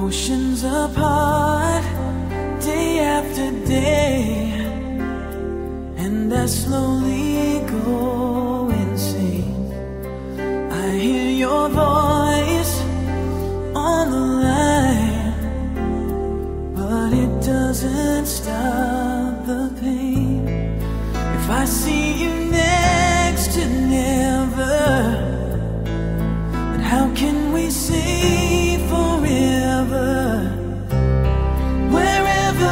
Oceans apart, day after day, and I slowly go insane. I hear your voice on the line, but it doesn't stop the pain. If I see you now.